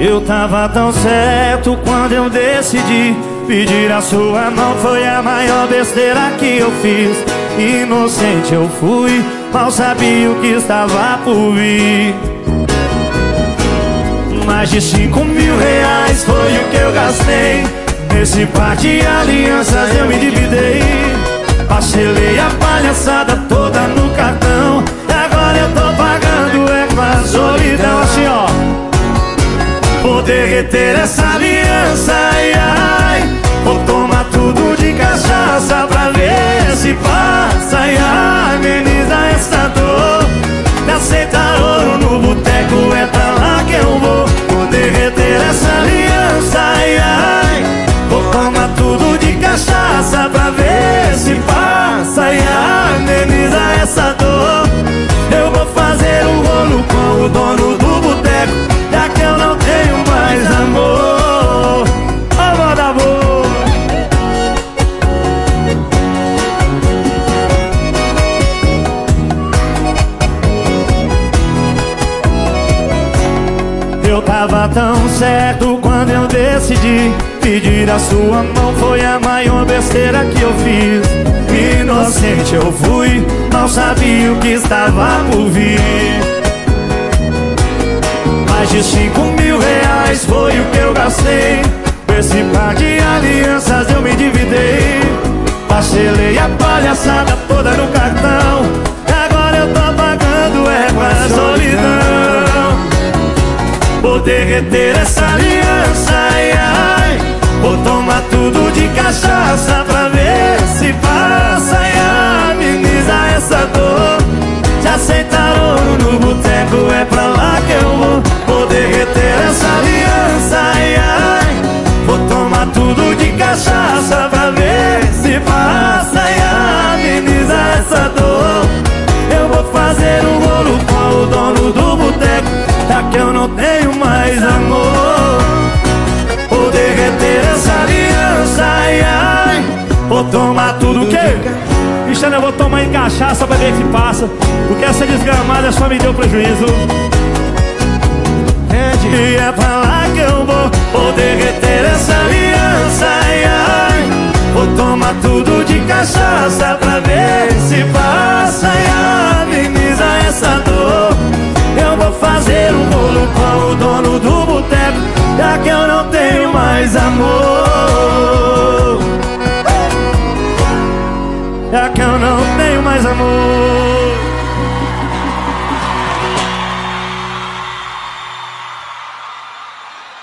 Eu tava tão certo quando eu decidi Pedir a sua mão. Foi a maior besteira que eu fiz. Inocente eu fui, mal sabia o que estava por vir. Mais de cinco mil reais foi o que eu gastei. Nesse par de alianças eu me dividei derreter essa aliança, ai ai. Vou tomar tudo de cachaça pra ver se passa Ai ai, ameniza essa dor. Me aceitar ouro no boteco é pra lá que eu vou. Vou derreter essa aliança, ai ai. Vou tomar tudo de cachaça pra ver se passa Ai ai, ameniza essa dor. Eu vou fazer um rolo com o dono tava tão certo quando eu decidi Pedir a sua mão. Foi a maior besteira que eu fiz. Inocente eu fui, não sabia o que estava por vir. Mais de cinco mil reais foi o que eu gastei. Esse par de alianças eu me dividei Parcelei a palhaçada toda no cartão Vou derreter essa aliança, ai ai. Vou tomar tudo de cachaça pra tenho mais amor. Vou derreter essa aliança, ai ai. Vou tomar tudo que Cristiano, eu vou tomar em cachaça pra ver se passa. Porque essa desgramada só me deu prejuízo. E é pra lá que eu vou. Vou derreter É que eu não tenho mais amor.